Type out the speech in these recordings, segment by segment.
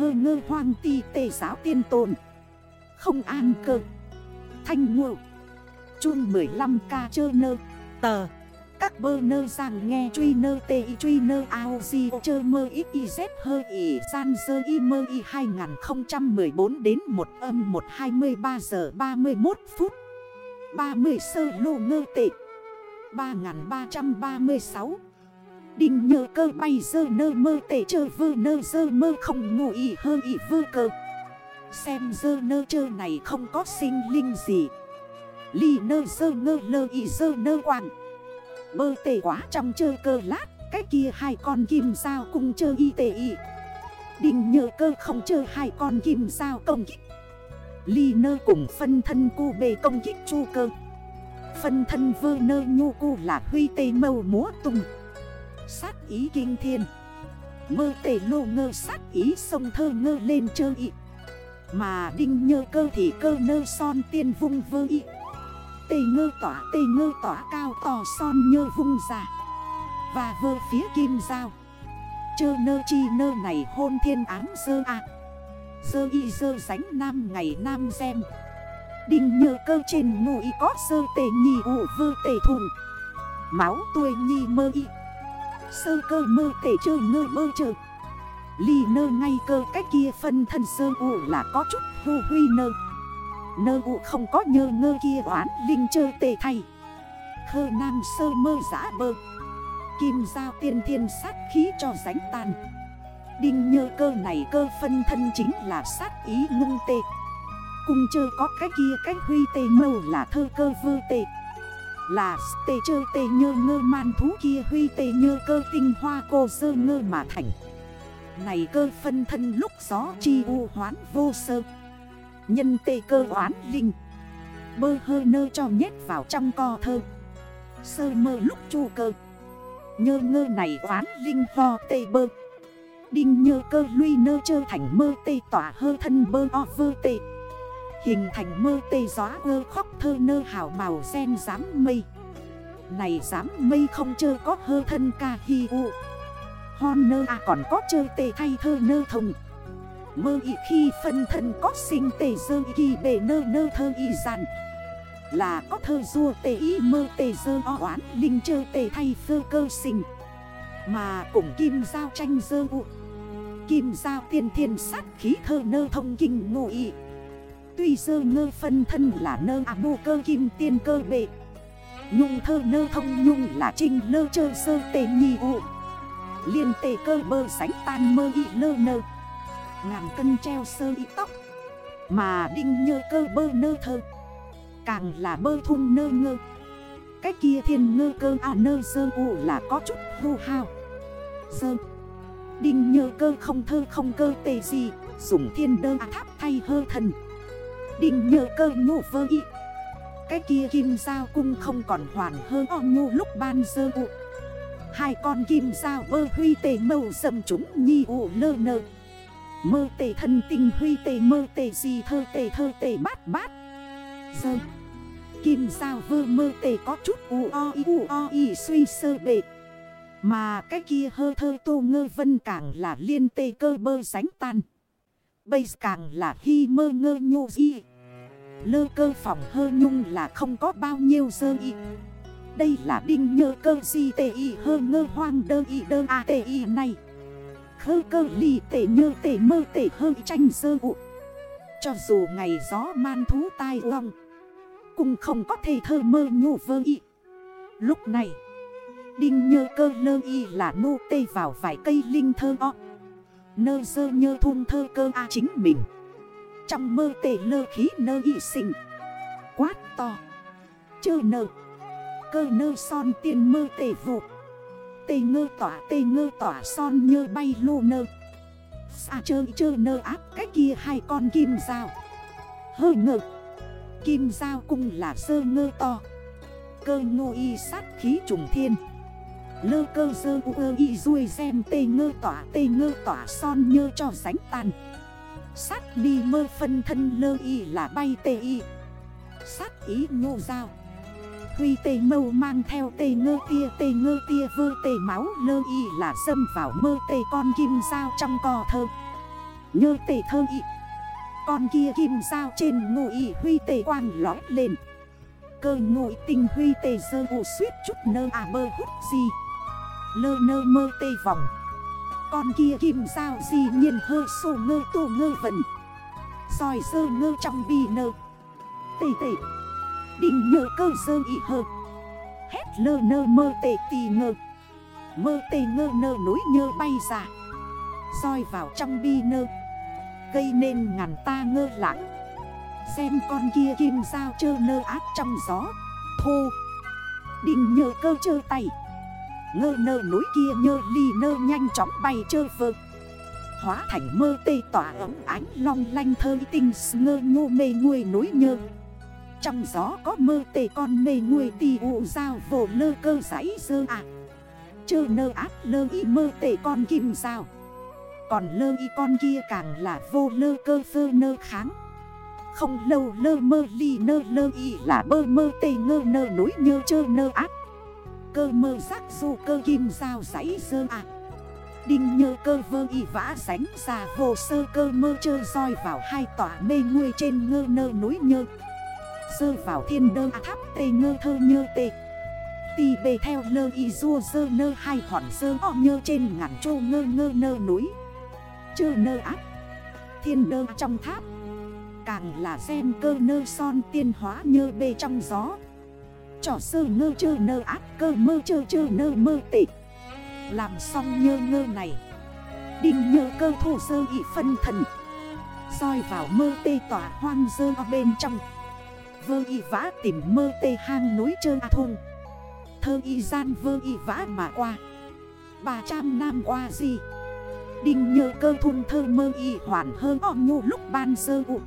hơ ngơ hoang ti tề giáo tiên tồn. Không an cơ. Thanh ngộ. Chuông 15k chơ nơ. Tờ. Các bơ nơ rằng nghe truy nơ tê y truy nơ ao di chơ mơ ít y z hơ y san dơ y mơ y 2014 đến 1 âm 1 23 giờ 31 phút. 30 sơ lô ngơ tệ. 3336 Đinh nhờ cơ bay dơ nơ mơ tể chơ vơ nơ dơ mơ không ngủ ý hơ ý vơ cơ. Xem dơ nơ chơ này không có sinh linh gì. Ly nơ dơ ngơ lơ ý dơ nơ quảng Mơ tể quá trong chơ cơ lát, Cái kia hai con kim sao cùng chơ y tể y Đinh nhờ cơ không chơ hai con kim sao công kích. Ly nơ cùng phân thân cu bề công kích chu cơ. Phân thân vơ nơ nhu cu là huy tê mâu múa tung. Sát ý kinh thiên. Mơ tể lô ngơ sát ý sông thơ ngơ lên chơ ị Mà đinh nhơ cơ thì cơ nơ son tiên vung vơ ị Tê ngơ tỏa tê ngơ tỏa cao tò son nhơ vung ra. Và vơ phía kim dao Chơ nơ chi nơ này hôn thiên ám dơ ạ à. Dơ y dơ sánh nam ngày nam xem. Đinh nhơ cơ trên ngụ y có dơ tề nhì ủ vơ tề thùng. Máu tuê nhì mơ y. Sơ cơ mơ tể chơi ngơ mơ chờ Ly nơ ngay cơ cách kia phân thân sơ ụ là có chút vô huy nơ. Nơ ụ không có nhơ ngơ kia oán linh chơi tề thay. Khơ nam sơ mơ giã bơ. Kim giao tiên thiên sát khí cho ránh tan, Đinh nhơ cơ này cơ phân thân chính là sát ý ngung tê. Cung chơ có cái kia cách huy tê mâu là thơ cơ vơ tê. Là tê chơ tê nhơ ngơ man thú kia huy tê nhơ cơ tinh hoa cô sơ ngơ mà thành. Này cơ phân thân lúc gió chi u hoán vô sơ. Nhân tê cơ oán linh. Bơ hơ nơ cho nhét vào trong co thơ. Sơ mơ lúc chu cơ. Nhơ ngơ này oán linh ho tê bơ. Đinh nhơ cơ luy nơ chơ thành mơ tê tỏa hơ thân bơ o vơ tê. Hình thành mơ tê gió ơ khóc thơ nơ hảo màu sen dám mây. Này dám mây không chơ có hơ thân ca hi u. Hon nơ à còn có chơ tê thay thơ nơ thông. Mơ y khi phân thân có sinh tê dơ y bề nơ nơ thơ y dàn. Là có thơ rua tê y mơ tê dơ o oán linh chơ tê thay phơ cơ sinh. Mà cùng kim giao tranh dơ u. Kim giao tiên thiên sát khí thơ nơ thông kinh ngụ y. Tuy sơ ngơ phân thân là nơ à bù cơ kim tiên cơ bệ. Nhung thơ nơ thông nhung là trinh lơ chơ sơ tề nhì ụ. Liên tề cơ bơ sánh tan mơ y lơ nơ. Ngàn cân treo sơ y tóc. Mà đinh nhơ cơ bơ nơ thơ. Càng là bơ thung nơ ngơ. Cái kia thiên ngơ cơ à nơ sơ ụ là có chút hô hao. Sơ. Đinh nhơ cơ không thơ không cơ tề gì. Dùng thiên đơ à tháp thay hơ thần. Đinh nhờ cơ nhu vơ y. Cái kia kim sao cung không còn hoàn hơn o nhu lúc ban sơ ụ Hai con kim sao bơ huy tề mâu dầm chúng nhi ụ lơ nơ. Mơ tề thân tình huy tề mơ tề gì thơ tề thơ tề bát bát. Dơ. Kim sao vơ mơ tề có chút u o y u o y suy sơ bệ. Mà cái kia hơ thơ tô ngơ vân càng là liên tê cơ bơ sánh tan. Bây càng là hy mơ ngơ nhô di. Lơ cơ phòng hơ nhung là không có bao nhiêu dơ y. Đây là đinh nhơ cơ si tê y, hơ ngơ hoang đơ y, đơ a tê y này. Khơ cơ ly tê nhơ tê mơ tê hơ tranh dơ ụ Cho dù ngày gió man thú tai uong Cũng không có thể thơ mơ nhô vơ y. Lúc này, Đinh nhơ cơ lơ y là nô tê vào vài cây linh thơ o. Nơ dơ nhơ thun thơ cơ a chính mình. Trong mơ tê lơ khí nơ y sinh Quát to. Chơ nơ. Cơ nơ son tiên mơ tê vụ. Tê ngơ tỏa, tê ngơ tỏa son nhơ bay lô nơ. Xa chơ chơ nơ áp cái kia hai con kim dao. Hơi ngơ. Kim dao cung là sơ ngơ to. Cơ ngô y sát khí trùng thiên. Lơ cơ sơ u ơ y ruôi xem tê ngơ tỏa, tê ngơ tỏa son nhơ cho sánh tàn. Sát đi mơ phân thân lơ y là bay tê y. Sát ý ngô dao. Huy tê mâu mang theo tê ngơ tia, tê ngơ tia vơ tê máu lơ y là xâm vào mơ tê con kim dao trong cò thơ. Nhơ tê thơ y. Con kia kim sao trên ngô y huy tê quang lói lên. Cơ ngụy tình huy tê dơ ụ suýt chút nơ à bơ hút gì. Lơ nơ mơ tê vòng. Con kia kim sao gì nhiên hơ sổ ngơ tổ ngơ vẩn, soi sơ ngơ trong bi nơ. Tê tê. Định nhờ cơ sơ y hơ. Hét lơ nơ mơ tê tì ngơ. Mơ tê ngơ nơ nối nhơ bay ra. Soi vào trong bi nơ. Gây nên ngàn ta ngơ lãng. Xem con kia kim sao chơ nơ ác trong gió. Thô. Định nhờ cơ chơ tay. Ngơ nơ núi kia nhơ ly nơ nhanh chóng bay chơ vơ. Hóa thành mơ tê tỏa ấm ánh long lanh thơ tinh ngơ ngô mê nguôi núi nhơ. Trong gió có mơ tê con mê nguôi tì ụ dao vồ lơ cơ giấy dơ à. Chơ nơ áp lơ y mơ tê con kim sao Còn lơ y con kia càng là vô lơ cơ phơ nơ kháng. Không lâu lơ mơ ly nơ lơ y là bơ mơ tê ngơ nơ núi nhơ chơ nơ áp Cơ mơ giác du cơ kim sao giấy dơ à. Đinh nhơ cơ vơ y vã sánh ra vô sơ cơ mơ chơ roi vào hai tỏa mê nguôi trên ngơ nơ núi nhơ. Sơ vào thiên đơ tháp tê ngơ thơ nhơ tê. Tì bề theo lơ y rua sơ nơ hai hòn sơ o nhơ trên ngàn trô ngơ ngơ nơ núi. Chơ nơ áp Thiên đơ trong tháp. Càng là xem cơ nơ son tiên hóa nhơ bê trong gió. Trò sơ ngơ chơ nơ ác cơ mơ chơ chơ nơ mơ tịch làm xong nhơ ngơ này. Đinh nhơ cơ thô sơ ị phân thần. Soi vào mơ tê tỏa hoang dơ bên trong. Vơ y vã tìm mơ tê hang núi chơ thôn. Thơ y gian vơ y vã mà qua. Bà trăm năm qua gì? Đinh nhơ cơ thun thơ mơ y hoàn hơn o nhu lúc ban sơ ụt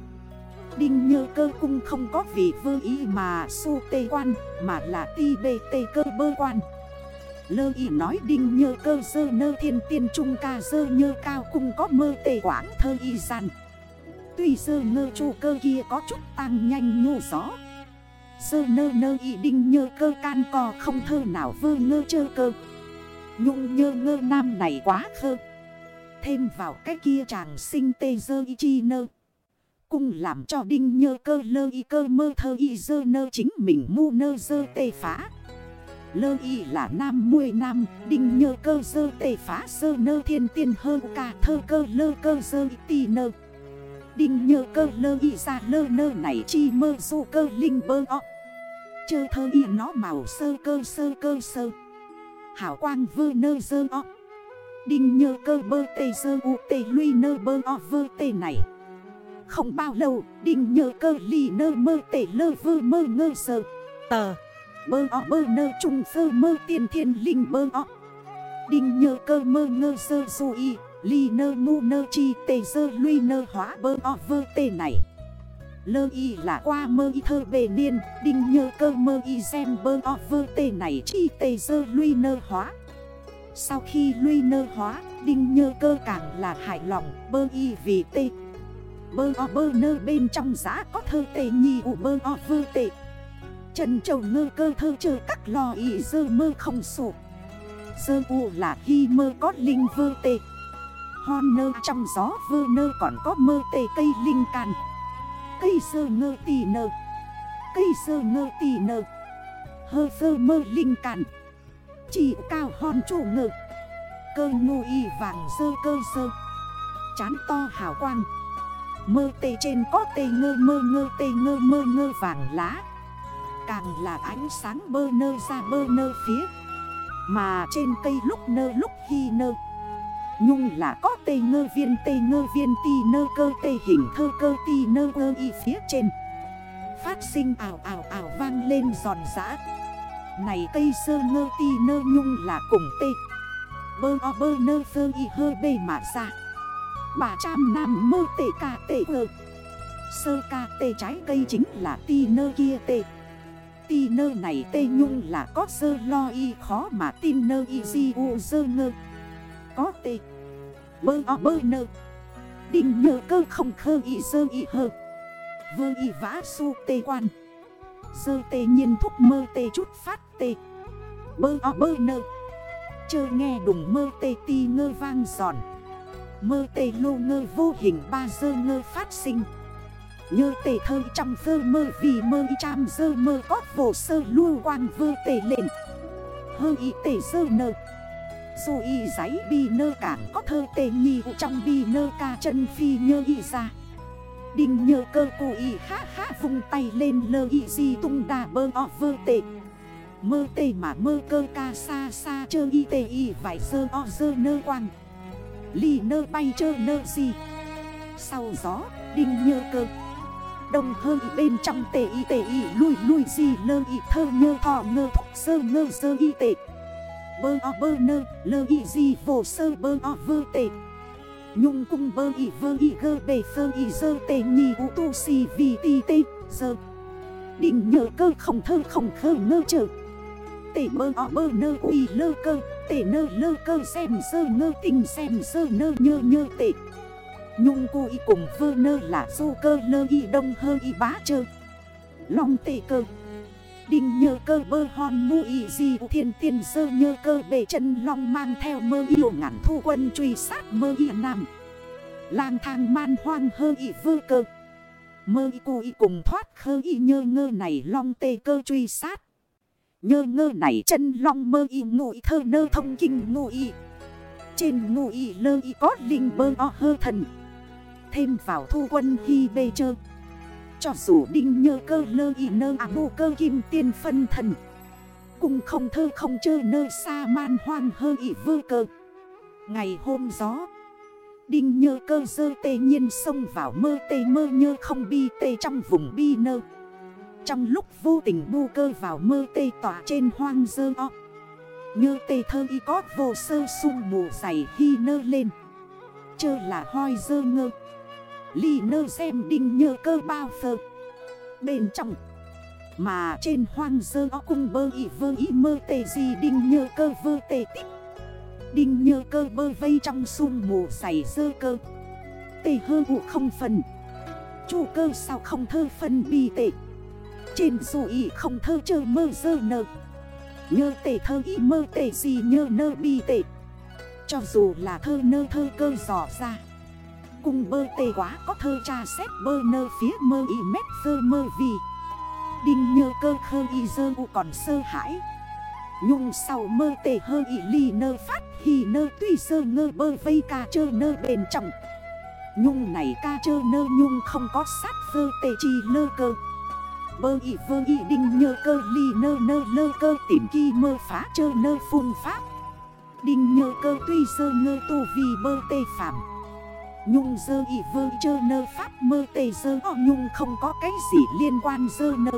Đinh nhơ cơ cung không có vì vơ y mà su tê quan, Mà là ti bê tê cơ bơ quan. Lơ y nói đinh nhơ cơ dơ nơ thiên tiên trung ca dơ nhơ cao cung có mơ tê quảng thơ y gian. Tuy dơ ngơ chu cơ kia có chút tăng nhanh nhô gió. Dơ nơ nơ y đinh nhơ cơ can cò không thơ nào vơ ngơ chơ cơ. Nhung nhơ ngơ nam này quá khơ. Thêm vào cái kia chàng sinh tê dơ y chi nơ. Cung làm cho đinh nhơ cơ lơ y cơ mơ thơ y dơ nơ chính mình mu nơ dơ tê phá. Lơ y là nam muôi nam, Đinh nhơ cơ dơ tê phá sơ nơ thiên tiên hơ ca thơ cơ lơ cơ dơ tì nơ. Đinh nhơ cơ lơ y ra lơ nơ này chi mơ du cơ linh bơ o. Chơ thơ y nó màu sơ cơ sơ cơ sơ. Hảo quang vơ nơ dơ o. Đinh nhơ cơ bơ tê dơ u tê luy nơ bơ o, vơ tê này. Không bao lâu, Đinh nhờ cơ ly nơ mơ tể lơ vơ mơ ngơ sơ Tờ. Bơ o bơ nơ trùng sơ mơ tiên thiên linh bơ o. Đinh nhờ cơ mơ ngơ sơ dù y, Ly nơ ngu nơ chi tê sơ luy nơ hóa bơ o vơ tê này. Lơ y là qua mơ y thơ bề niên, Đinh nhơ cơ mơ y xem bơ o vơ tê này chi tê sơ luy nơ hóa. Sau khi luy nơ hóa, Đinh nhơ cơ càng là hài lòng, bơ y vì tê Bơ o bơ nơ bên trong giá có thơ tề nhì ụ bơ o vơ tề Trần trầu ngơ cơ thơ chờ các lò ý dơ mơ không sổ. Dơ u là khi mơ có linh vơ tề Hon nơ trong gió vơ nơ còn có mơ tề cây linh càn Cây sơ ngơ tì nơ. Cây sơ ngơ tì nơ. Hơ sơ mơ linh càn Chỉ cao hòn chủ ngơ. Cơ ngu y vàng sơ cơ sơ Chán to hào quang. Mơ tê trên có tê ngơ, mơ ngơ tê ngơ, mơ ngơ vàng lá. Càng là ánh sáng bơ nơ ra bơ nơ phía. Mà trên cây lúc nơ lúc hy nơ. Nhung là có tê ngơ viên, tê ngơ viên ti nơ, cơ tê hình thơ, cơ ti nơ ơ y phía trên. Phát sinh ảo ảo ảo vang lên giòn giã. Này cây sơ ngơ ti nơ, nhung là cùng tê. Bơ o bơ nơ, phơ y hơ bê mà ra. Bà trăm năm mơ tê ca tê ơ. Sơ ca tê trái cây chính là ti nơ kia tê. Ti nơ này tê nhung là có sơ lo y khó mà tin nơ y di u sơ ngơ. Có tê. Bơ o bơ nơ. Định nhờ cơ không khơ y sơ y hơ. Vơ y vã su tê quan. Sơ tê nhiên thúc mơ tê chút phát tê. Bơ o bơ nơ. Chơ nghe đùng mơ tê ti ngơ vang giòn. Mơ tê lô ngơ vô hình ba dơ ngơ phát sinh. Như tê thơ trong vơ mơ vì mơ y trăm dơ mơ có vô sơ lưu quang vơ tê lên Hơ y tê dơ nơ. Dù y giấy bi nơ cảng có thơ tê nhi trong bi nơ ca chân phi nhơ y ra. Đinh nhơ cơ cụ y há há vùng tay lên lơ y di tung đà bơ o vơ tê. Mơ tê mà mơ cơ ca xa xa chơ y tê y vải sơ o dơ nơ quang. Ly nơ bay chơ nơ gì? Sau gió, đinh nhơ cơ. Đồng hơi bên trong tê y tê y lùi lùi gì lơ y, thơ nhơ thọ ngơ, thúc sơ ngơ, sơ y tệ Bơ o, bơ nơ, lơ y gì vô sơ, bơ o, vơ tệ Nhung cung bơ y, vơ y, gơ bề phơ y, dơ tê, nhì u tu si, vi ti tê, dơ. Đình nhờ cơ, không thơ, không khơ, ngơ trở Tê bơ o, bơ nơ uy lơ cơ tể nơ lơ cơ xem sơ ngơ tình xem sơ nơ nhơ nhơ tệ Nhung cu y cùng vơ nơ là du cơ lơ y đông hơ y bá chơ. Long tệ cơ. Đinh nhơ cơ bơ hòn mu y di thiên tiên sơ nhơ cơ bề chân long mang theo mơ yêu ngắn thu quân truy sát mơ y nam. Lang thang man hoang hơ y vơ cơ. Mơ y cu y cùng thoát khơ y nhơ ngơ này long tê cơ truy sát. Nhơ ngơ này chân long mơ y ngụy thơ nơ thông kinh ngụy. Trên ngụy lơ y có linh bơ o hơ thần. Thêm vào thu quân hy bê chơ. Cho dù đinh nhơ cơ lơ y nơ à bù cơ kim tiên phân thần. Cùng không thơ không chơ nơ xa man hoang hơ y vơ cơ. Ngày hôm gió, Đinh nhơ cơ dơ tê nhiên xông vào mơ tê mơ nhơ không bi tê trong vùng bi nơ. Trong lúc vô tình bu cơ vào mơ tê tỏa trên hoang dơ o. Như tê thơ y có vô sơ sung mù dày hy nơ lên. Chơ là hoi dơ ngơ. Ly nơ xem đinh nhơ cơ bao phơ. Bên trong, Mà trên hoang dơ o cung bơ y vơ y mơ tê gì đinh nhơ cơ vơ tê tích. Đinh nhơ cơ bơ vây trong sung mù dày dơ cơ. Tê hơ vụ không phần Chu cơ sao không thơ phân bi tệ. Trên dù ý không thơ chơ mơ dơ nơ Nhơ tê thơ ý mơ tê gì nhơ nơ bi tệ Cho dù là thơ nơ thơ cơ dò ra. Cùng bơ tê quá có thơ tra xét bơ nơ phía mơ y mét dơ mơ vì. Đinh nhơ cơ khơ y dơ u còn sơ hãi. Nhung sau mơ tê hơ y ly nơ phát Hì nơ tuy sơ ngơ bơ vây ca chơ nơ bền trọng. Nhung này ca chơ nơ nhung không có sát vơ tê chi nơ cơ. Bơ y vơ y đinh nhơ cơ ly nơ nơ lơ cơ tìm kỳ mơ phá chơ nơ phun pháp. Đinh nhơ cơ tuy sơ ngơ tu vì bơ tê phạm Nhung dơ y vơ chơ nơ pháp mơ tê dơ o nhung không có cái gì liên quan dơ nơ.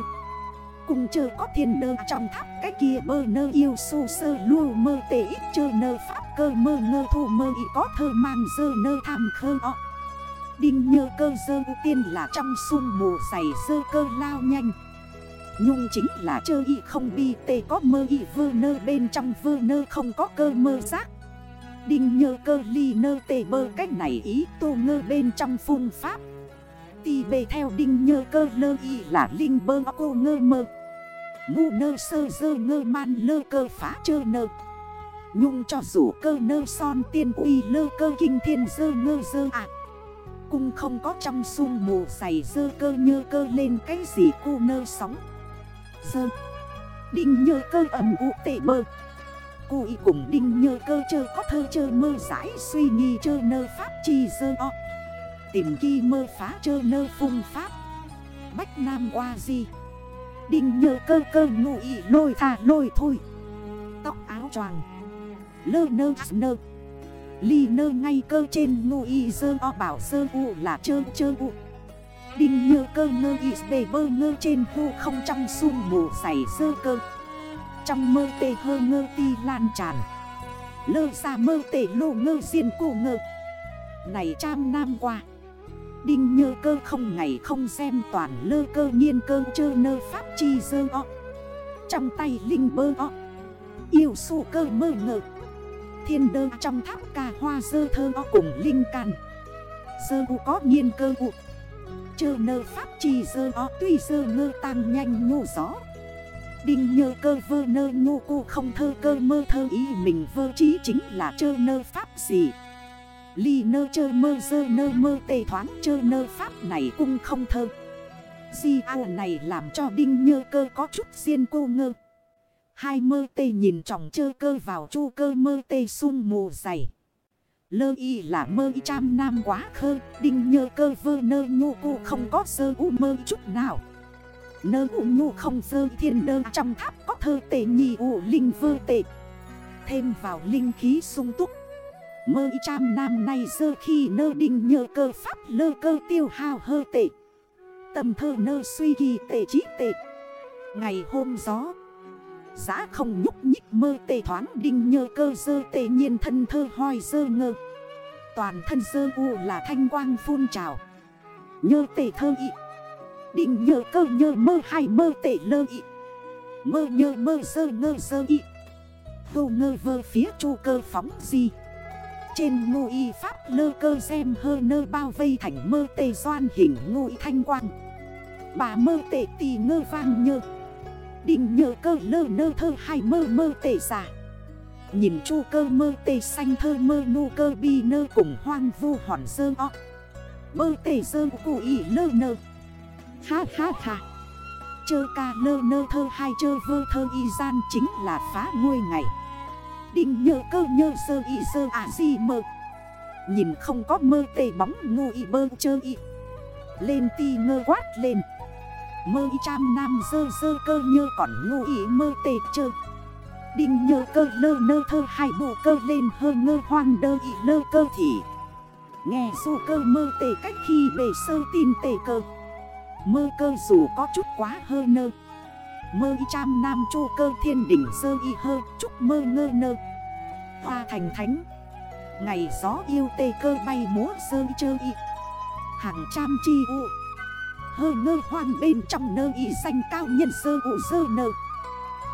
Cùng chờ có thiên nơ trong tháp cái kia bơ nơ yêu su sơ lưu mơ tê ít chơ nơ pháp cơ mơ ngơ thu mơ y có thơ mang dơ nơ tham khơ o. Đinh nhơ cơ dơ ưu tiên là trong sung mù dày dơ cơ lao nhanh. Nhung chính là chơ y không bi tê có mơ y vơ nơ bên trong vơ nơ không có cơ mơ giác. Đinh nhơ cơ ly nơ tê bơ cách này ý tô ngơ bên trong phương pháp. Tì bề theo đinh nhơ cơ lơ y là linh bơ cô ngơ mơ. Ngu nơ sơ dơ ngơ man lơ cơ phá chơ nơ. Nhung cho dù cơ nơ son tiên uy lơ cơ kinh thiên dơ ngơ dơ ạ Cung không có trong sung mù dày dơ cơ nhơ cơ lên cái gì cu nơ sóng. Dơ. Đinh nhơ cơ ẩm ụ tệ bơ. Cô y cùng đinh nhơ cơ chơ có thơ chơ mơ giải suy nghi chơ nơ pháp chi dơ o. Tìm ghi mơ phá chơ nơ phung pháp. Bách Nam qua gì Đinh nhơ cơ cơ ngụ ý lôi thà lôi thôi Tóc áo choàng. Lơ nơ nơ. Ly nơ ngay cơ trên ngu y dơ o bảo sơ u là chơ chơ u. Đinh nhơ cơ ngơ y bề bơ ngơ trên vu không trong sung mù xảy sơ cơ. Trong mơ tê hơ ngơ ti lan tràn. Lơ xa mơ tê lô ngơ diên cổ ngơ. Này trăm năm qua. Đinh nhơ cơ không ngày không xem toàn lơ cơ nhiên cơ chơ nơ pháp chi dơ o. Trong tay linh bơ o. Yêu su cơ mơ ngờ Thiên đơ trong tháp ca hoa dơ thơ o cùng linh can. Dơ u có nhiên cơ u. Chơ nơ pháp trì dơ o, tuy dơ ngơ tăng nhanh nhô gió. Đinh nhơ cơ vơ nơ nhô cô không thơ cơ mơ thơ ý mình vơ trí chính là chơ nơ pháp gì. Ly nơ chơ mơ dơ nơ mơ tề thoáng chơ nơ pháp này cung không thơ. Di ao này làm cho đinh nhơ cơ có chút riêng cô ngơ. Hai mơ tê nhìn trọng chơ cơ vào chu cơ mơ tê sung mù dày. Lơ y là mơ y trăm nam quá khơ, Đinh nhơ cơ vơ nơ nhu cu không có sơ u mơ chút nào. Nơ u nhu không sơ thiên đơ trong tháp có thơ tê nhì u linh vơ tê. Thêm vào linh khí sung túc. Mơ y trăm nam này sơ khi nơ đinh nhơ cơ pháp lơ cơ tiêu hao hơ tệ Tâm thơ nơ suy kỳ tệ trí tệ Ngày hôm gió Giá không nhúc nhích mơ tê thoáng đinh nhơ cơ dơ tê nhiên thân thơ hoi dơ ngơ. Toàn thân dơ u là thanh quang phun trào. Nhơ tê thơ ị Đinh nhơ cơ nhơ mơ hay mơ tê lơ ị Mơ nhơ mơ dơ ngơ dơ ị Vô ngơ vơ phía chu cơ phóng gì Trên ngô y pháp lơ cơ xem hơ nơ bao vây thành mơ tê doan hình ngô thanh quang. Bà mơ tệ tì ngơ vang nhơ. Định nhờ cơ lơ nơ thơ hay mơ mơ tệ giả. Nhìn chu cơ mơ tê xanh thơ mơ nu cơ bi nơ cùng hoang vu hòn dơ o. Mơ tê dơ cụ ý lơ nơ. Ha ha ha. Chơ ca lơ nơ thơ hay chơ vơ thơ y gian chính là phá nguôi ngày. Định nhờ cơ nhơ sơ y sơ à gì mơ. Nhìn không có mơ tê bóng ngu y bơ chơ y. Lên ti ngơ quát lên. Mơ y trăm nam dơ dơ cơ nhơ còn ngu ý mơ tê chơ. Đinh nhơ cơ lơ nơ thơ hai bộ cơ lên hơ ngơ hoang đơ ý lơ cơ thì. Nghe dù cơ mơ tê cách khi bề sơ tin tê cơ. Mơ cơ dù có chút quá hơ nơ. Mơ y trăm nam chô cơ thiên đỉnh sơ y hơ Chúc mơ ngơ nơ. Hoa thành thánh. Ngày gió yêu tê cơ bay múa sơ y chơ y. Hàng trăm chi u. Hơ ngơ hoang bên trong nơ y xanh cao nhân sơ ụ sơ nơ.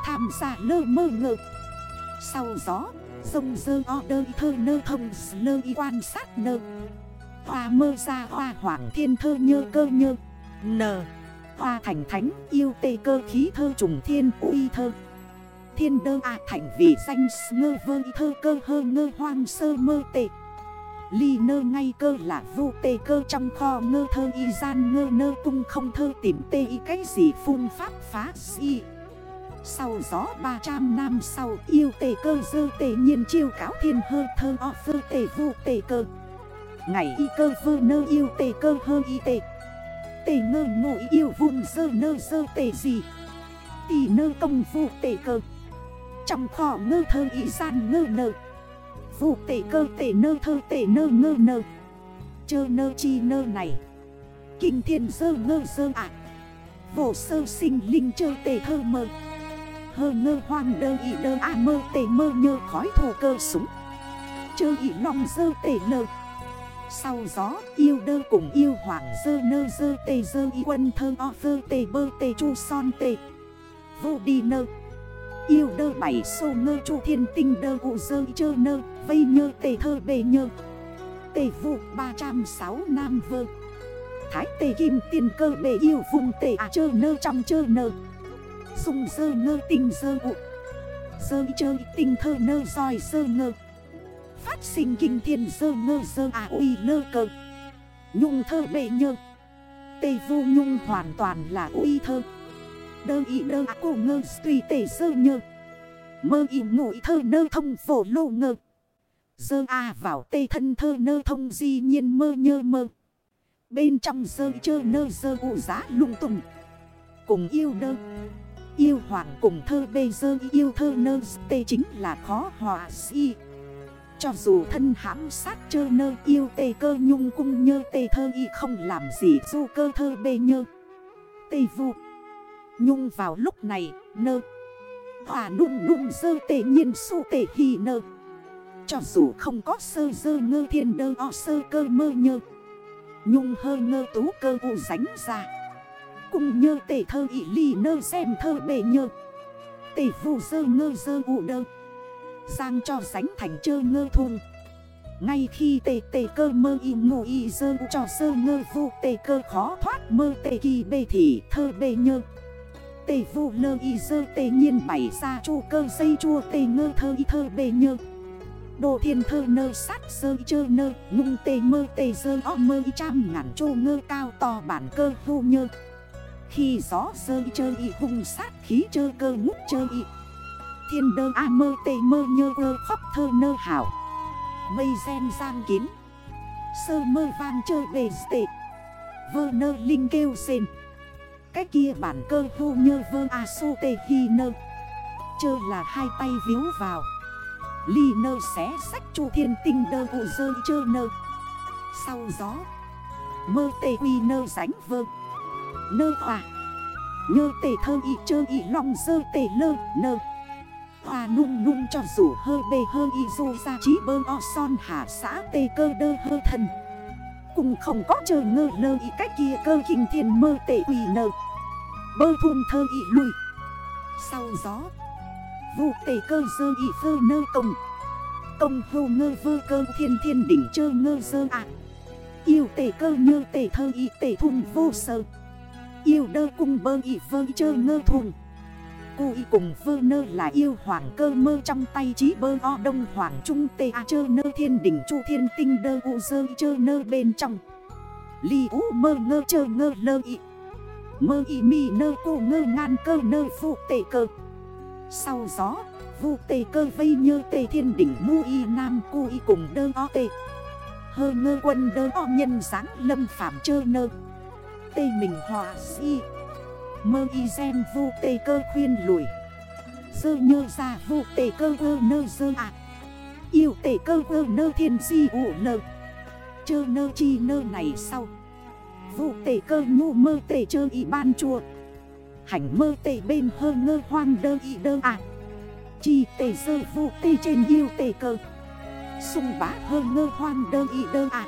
Tham gia lơ mơ ngơ. Sau gió, Sông dơ o đơ thơ nơ thông lơ y quan sát nơ. Hoa mơ ra hoa hoảng thiên thơ nhơ cơ nhơ. Nờ Hoa thành thánh yêu tê cơ khí thơ trùng thiên uy thơ. Thiên đơ a thành vì danh ngơ vơ thơ cơ hơ ngơ hoang sơ mơ tệ Ly nơ ngay cơ là vu tê cơ trong kho ngơ thơ y gian ngơ nơ cung không thơ tìm tê y cái gì phun pháp phá si Sau gió 300 năm sau yêu tê cơ dơ tê nhiên chiêu cáo thiên hơ thơ o vơ tê vu tê cơ. Ngày y cơ vơ nơ yêu tê cơ hơ y tê. Tê ngơ ngộ yêu vùng dơ nơ dơ tê gì. Tì nơ công vu tê cơ. Trong kho ngơ thơ y gian ngơ nơ vụ tể cơ tể nơ thơ tể nơ ngơ nơ. Chơ nơ chi nơ này. Kinh thiên dơ ngơ dơ ạ. À. Vô sơ sinh linh chơ tể thơ mơ. Hơ ngơ hoang đơ ị đơ à mơ tể mơ nhơ khói thổ cơ súng. Chơ ị lòng dơ tể lơ Sau gió, yêu đơ cùng yêu hoàng dơ nơ dơ tê dơ y quân thơ o dơ tê bơ tê chu son tê Vô đi nơ. Yêu đơ bảy sô ngơ chu thiên tinh đơ ụ dơ chơ nơ. Vây nhơ tề thơ bề nhơ. Tề vụ 306 nam vơ. Thái tề kim tiền cơ bề yêu vùng tề à chơ nơ trong chơ nơ. Dùng dơ ngơ tình dơ ụ. Dơ chơ tình thơ nơ dòi dơ ngơ. Phát sinh kinh thiên dơ ngơ dơ à uy lơ cơ. Nhung thơ bề nhơ. Tề vô nhung hoàn toàn là uy thơ. Đơ ý đơ à cô ngơ tùy tề sơ nhơ. Mơ ý ngụy thơ nơ thông phổ lô ngơ. Dơ a vào tê thân thơ nơ thông di nhiên mơ nhơ mơ. Bên trong dơ chơ nơ dơ ụ giá lung tung. Cùng yêu đơ, Yêu hoàng cùng thơ bê dơ yêu thơ nơ tê chính là khó hòa si. Cho dù thân hãm sát chơ nơ yêu tê cơ nhung cung nhơ tê thơ y không làm gì du cơ thơ bê nhơ. Tê vụ Nhung vào lúc này, nơ. Hòa nung nung dơ tê nhiên su tê hi nơ. Cho dù không có sơ dơ ngơ thiên đơ o sơ cơ mơ nhơ. Nhung hơ ngơ tú cơ u ránh ra. Cùng nhơ tề thơ ị ly nơ xem thơ bề nhơ. Tề vụ dơ ngơ dơ u đơ. Giang cho ránh thành chơ ngơ thun ngay khi tề tề cơ mơ y ngủ y dơ cho sơ ngơ vô tề cơ khó thoát mơ tề kỳ bê thị thơ bề nhơ. Tề vu lơ y dơ tề nhiên bảy ra chu cơ dây chua tề ngơ thơ y thơ bề nhơ. Đô thiên thơ nơ sát sơ chơ nơ, Ngung tê mơ tê sơ o mơ trăm ngàn chô ngơ cao to bản cơ hô nhơ. Khi gió sơ chơ y hung sát khí chơ cơ ngút chơ y. Thiên đơ a mơ tê mơ nhơ ơ khóc thơ nơ hảo Mây gen giang kín Sơ mơ vang chơ bề tệ Vơ nơ linh kêu xên Cái kia bản cơ hô nhơ vơ a su tê hi nơ. Chơ là hai tay víu vào. Ly nơ xé sách chu thiên tinh đơ vụ dơ chơ nơ. Sau gió, Mơ tê quy nơ ránh vơ. Nơ hòa, Nhơ tê thơ y chơ y lòng dơ tê lơ nơ. Hòa nung nung cho dù hơ bê hơ y dù ra trí bơ o son hạ xã tê cơ đơ hơ thần. Cùng không có chơ ngơ lơ y cách kia cơ kinh thiên mơ tê quỳ nơ. Bơ thun thơ y lùi Sau gió Vụ tề cơ dơ y phơ nơ công Công hô ngơ vơ cơ thiên thiên đỉnh chơ ngơ dơ ạ Yêu tề cơ nhơ tề thơ y tề thùng vô sơ. Yêu đơ cung bơ y vơ chơ ngơ thùng. Cô y cùng vơ nơ là yêu hoàng cơ mơ trong tay trí bơ o đông hoàng trung tê a chơ nơ thiên đỉnh chu thiên tinh đơ u dơ chơ nơ bên trong. Ly u mơ ngơ chơ ngơ lơ y. Mơ y mi nơ cô ngơ ngan cơ nơ phụ tệ cơ sau gió, vu tê cơ vây nhơ tê thiên đỉnh mu y nam cu y cùng đơ o tê. Hơ ngơ quân đơ o nhân dáng lâm phạm chơ nơ. Tê mình hòa si Mơ y xem vu tê cơ khuyên lùi. Dơ nhơ ra vu tê cơ ơ nơ dơ ạ. Yêu tê cơ ơ nơ thiên di ụ nơ. Chơ nơ chi nơ này sau. Vụ tê cơ nhu mơ tê chơ y ban chùa Hành mơ tê bên hơ ngơ hoang đơ y đơ à. Chi tê sơ vụ tê trên yêu tê cơ. Xung bá hơ ngơ hoang đơ y đơ à.